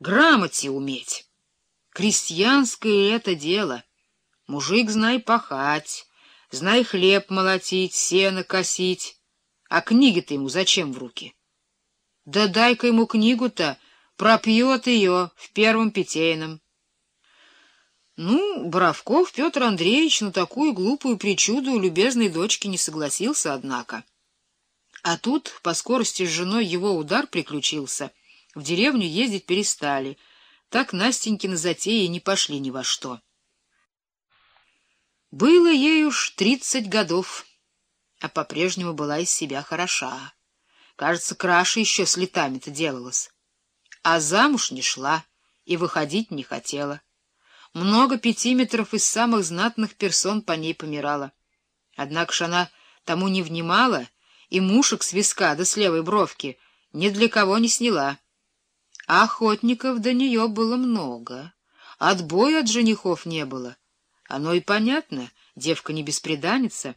грамоте уметь. Крестьянское это дело. Мужик знай пахать, знай хлеб молотить, сено косить. А книги-то ему зачем в руки? Да дай-ка ему книгу-то, пропьет ее в первом питейном. Ну, Боровков Петр Андреевич на такую глупую причуду у любезной дочки не согласился, однако. А тут по скорости с женой его удар приключился. В деревню ездить перестали. Так Настенькины затеи не пошли ни во что. Было ей уж тридцать годов, а по-прежнему была из себя хороша. Кажется, краше еще с летами-то делалась. А замуж не шла и выходить не хотела. Много пятиметров из самых знатных персон по ней помирала. Однако ж она тому не внимала и мушек с виска до с левой бровки ни для кого не сняла. А охотников до нее было много, отбоя от женихов не было. Оно и понятно, девка не беспреданница.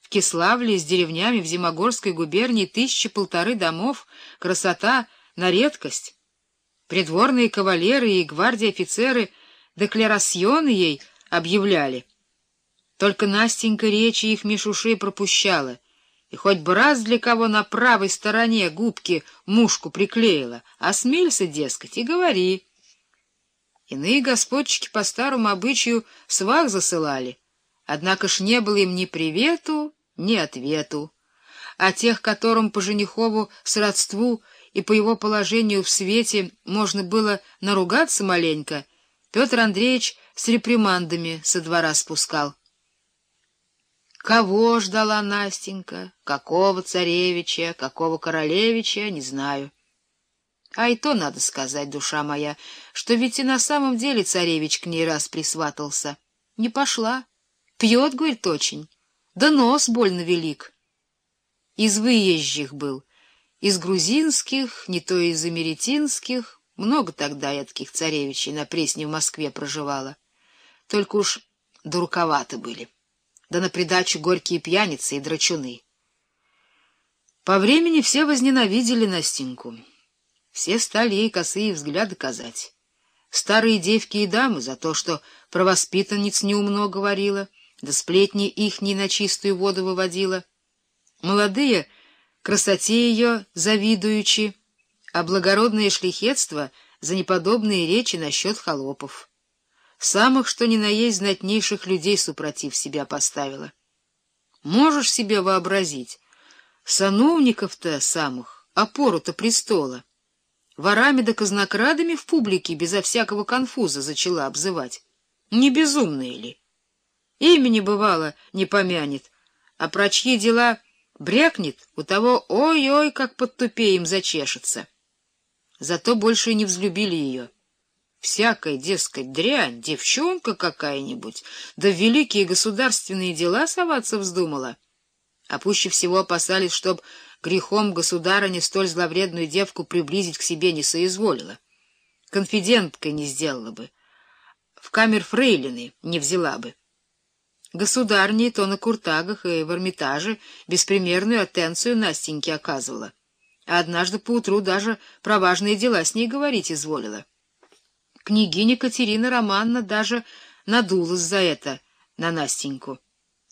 В Киславле с деревнями в Зимогорской губернии тысячи полторы домов, красота на редкость. Придворные кавалеры и гвардии офицеры декларасьоны ей объявляли. Только Настенька речи их мишушей пропущала — и хоть бы раз для кого на правой стороне губки мушку приклеила, осмелься, дескать, и говори. Иные господчики по старому обычаю свах засылали, однако ж не было им ни привету, ни ответу. А тех, которым по женихову сродству и по его положению в свете можно было наругаться маленько, Петр Андреевич с репримандами со двора спускал. Кого ждала Настенька, какого царевича, какого королевича, не знаю. А и то надо сказать, душа моя, что ведь и на самом деле царевич к ней раз присватался. Не пошла. Пьет, говорит, очень. Да нос больно велик. Из выезжих был, из грузинских, не то из америтинских. Много тогда я таких царевичей на Пресне в Москве проживала. Только уж дураковаты были да на придачу горькие пьяницы и драчуны. По времени все возненавидели Настеньку. Все стали ей косые взгляды казать. Старые девки и дамы за то, что про неумно говорила, да сплетни ихней на чистую воду выводила. Молодые красоте ее завидуючи, а благородное шлихетство за неподобные речи насчет холопов самых что ни на есть знатнейших людей супротив себя поставила. Можешь себе вообразить, сановников-то самых, опору-то престола, ворами да казнокрадами в публике безо всякого конфуза зачала обзывать. Не безумные ли? Имени, бывало, не помянет, а про чьи дела брякнет, у того ой-ой, как под тупеем зачешется. Зато больше и не взлюбили ее. Всякая, дескать, дрянь, девчонка какая-нибудь, да в великие государственные дела соваться вздумала. А пуще всего опасались, чтоб грехом государыня столь зловредную девку приблизить к себе не соизволила. Конфиденткой не сделала бы, в камер фрейлины не взяла бы. Государни то на куртагах и в Эрмитаже беспримерную аттенцию Настеньке оказывала, а однажды поутру даже про важные дела с ней говорить изволила. Княгиня Катерина Романна даже надулась за это на Настеньку.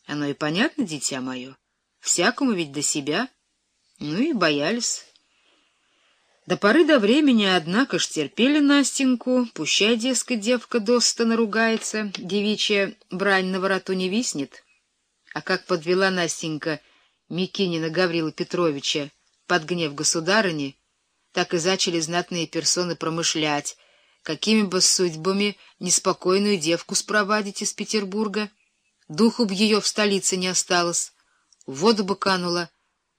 Оно и понятно, дитя мое, всякому ведь до себя. Ну и боялись. До поры до времени, однако ж, терпели Настеньку, пущай, дескать, девка доста наругается, девичья брань на вороту не виснет. А как подвела Настенька Микинина Гаврила Петровича под гнев государыни, так и зачали знатные персоны промышлять, какими бы судьбами неспокойную девку спровадить из Петербурга. Духу б ее в столице не осталось, в воду бы канула,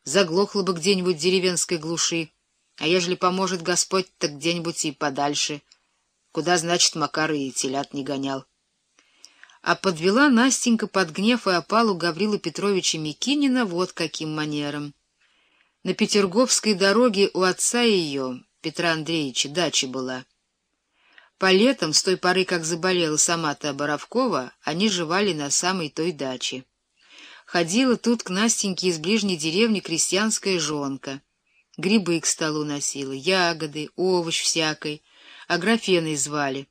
заглохла бы где-нибудь деревенской глуши, а ежели поможет Господь, так где-нибудь и подальше, куда, значит, Макар и телят не гонял. А подвела Настенька под гнев и опалу Гаврила Петровича Микинина вот каким манером. На Петерговской дороге у отца ее, Петра Андреевича, дача была — по летам, с той поры, как заболела сама-то Боровкова, они жевали на самой той даче. Ходила тут к Настеньке из ближней деревни крестьянская жонка. Грибы к столу носила, ягоды, овощ всякой, Аграфеной звали.